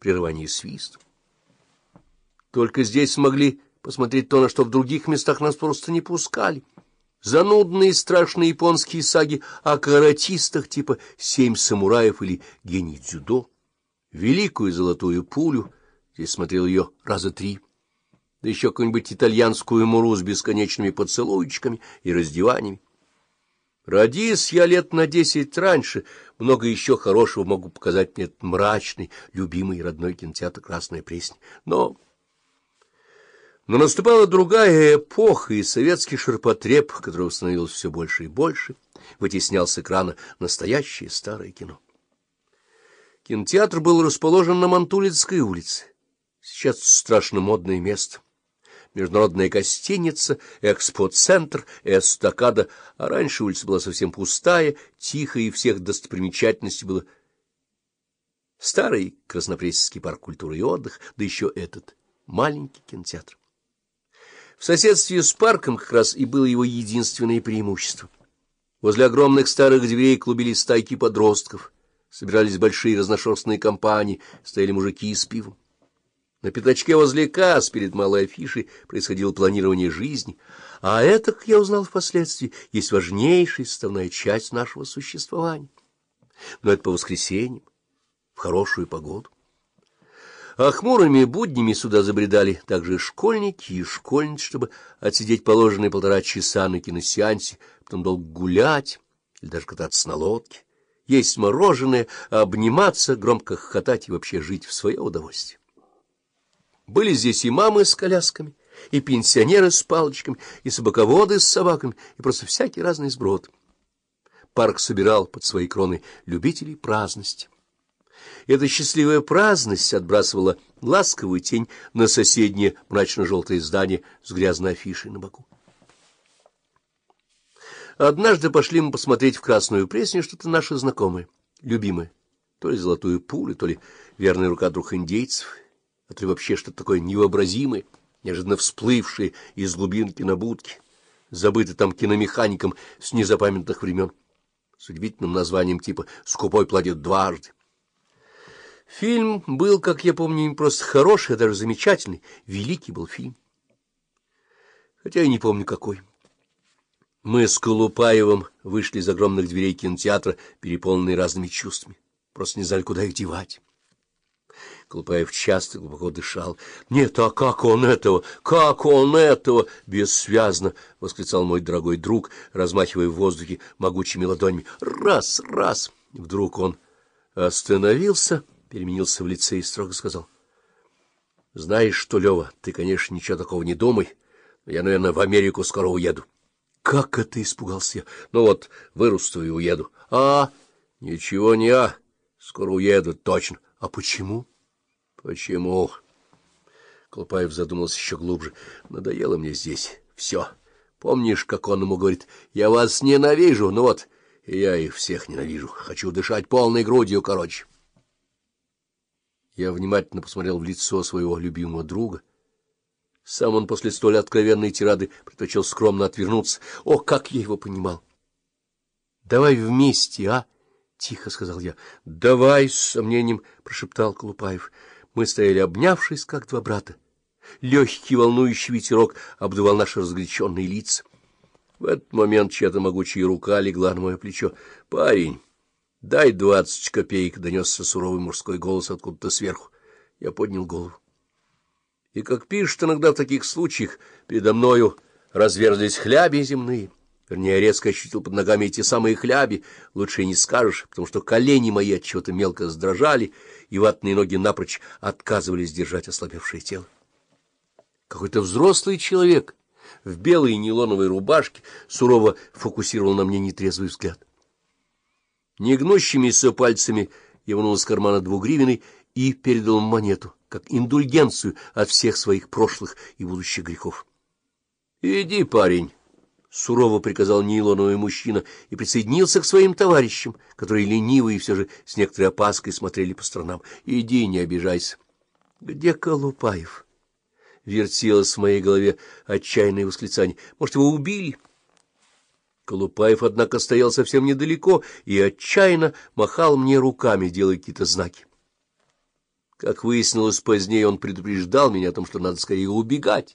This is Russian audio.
прерывание свист. Только здесь смогли посмотреть то, на что в других местах нас просто не пускали. Занудные страшные японские саги о каратистах типа «Семь самураев» или «Гений дзюдо». Великую золотую пулю, здесь смотрел ее раза три, да еще какую-нибудь итальянскую муру с бесконечными поцелуйчиками и раздеваниями. Родись я лет на десять раньше, много еще хорошего могу показать мне этот мрачный, любимый родной кинотеатр «Красная Пресня». Но... Но наступала другая эпоха, и советский ширпотреб, которого становилось все больше и больше, вытеснял с экрана настоящее старое кино. Кинотеатр был расположен на Мантулицкой улице. Сейчас страшно модное место. Международная гостиница, экспоцентр, эстакада, а раньше улица была совсем пустая, тихая, и всех достопримечательностей было старый Краснопресненский парк культуры и отдых, да еще этот маленький кинотеатр. В соседстве с парком как раз и было его единственное преимущество. Возле огромных старых дверей клубились стайки подростков, собирались большие разношерстные компании, стояли мужики с пивом. На пятачке возле касс перед малой афишей происходило планирование жизни, а это, как я узнал впоследствии, есть важнейшая составная часть нашего существования. Но это по воскресеньям, в хорошую погоду. А хмурыми буднями сюда забредали также школьники и школьницы, чтобы отсидеть положенные полтора часа на киносеансе, потом долго гулять или даже кататься на лодке, есть мороженое, обниматься, громко хохотать и вообще жить в свое удовольствие. Были здесь и мамы с колясками, и пенсионеры с палочками, и собаководы с собаками, и просто всякий разный сброд. Парк собирал под свои кроны любителей праздности. Эта счастливая праздность отбрасывала ласковую тень на соседнее мрачно-желтое здание с грязной афишей на боку. Однажды пошли мы посмотреть в Красную Пресню что-то наше знакомое, любимое, то ли золотую пулю, то ли верная рука двух индейцев, а то вообще что-то такое невообразимое, неожиданно всплывшее из глубин кинобудки, забытое там киномехаником с незапамятных времен, с удивительным названием типа «Скупой платит дважды». Фильм был, как я помню, не просто хороший, а даже замечательный. Великий был фильм. Хотя я не помню, какой. Мы с Колупаевым вышли из огромных дверей кинотеатра, переполненные разными чувствами. Просто не знали, куда их девать. Колупаев часто глубоко дышал. — Нет, а как он этого? Как он этого? — бессвязно восклицал мой дорогой друг, размахивая в воздухе могучими ладонями. — Раз, раз! Вдруг он остановился переменился в лице и строго сказал. — Знаешь что, Лева, ты, конечно, ничего такого не думай, я, наверное, в Америку скоро уеду. — Как это? — испугался я. — Ну вот, вырасту и уеду. — А, ничего не а. Скоро уеду, точно. — А почему? — Почему? Колпаев задумался еще глубже. — Надоело мне здесь. Все. Помнишь, как он ему говорит, я вас ненавижу, ну вот, я их всех ненавижу. Хочу дышать полной грудью, короче. Я внимательно посмотрел в лицо своего любимого друга. Сам он после столь откровенной тирады предпочел скромно отвернуться. О, как я его понимал! — Давай вместе, а? — тихо сказал я. — Давай, — с сомнением прошептал Колупаев. Мы стояли, обнявшись, как два брата. Легкий волнующий ветерок обдувал наши разгоряченные лица. В этот момент чья-то могучая рука легла на мое плечо. — Парень! — Дай двадцать копеек, — донесся суровый мужской голос откуда-то сверху. Я поднял голову. И, как пишут иногда в таких случаях, передо мною разверзлись хляби земные. Вернее, резко ощутил под ногами эти самые хляби, лучше и не скажешь, потому что колени мои от чего-то мелко сдрожали, и ватные ноги напрочь отказывались держать ослабевшее тело. Какой-то взрослый человек в белой нейлоновой рубашке сурово фокусировал на мне нетрезвый взгляд. Негнущимися пальцами я вынул из кармана двугривенный и передал монету, как индульгенцию от всех своих прошлых и будущих грехов. — Иди, парень! — сурово приказал нейлоновый мужчина и присоединился к своим товарищам, которые ленивые и все же с некоторой опаской смотрели по сторонам. — Иди, не обижайся. — Где Колупаев? — вертелось в моей голове отчаянное восклицание. — Может, его убили? — Колупаев, однако, стоял совсем недалеко и отчаянно махал мне руками, делая какие-то знаки. Как выяснилось позднее, он предупреждал меня о том, что надо скорее убегать.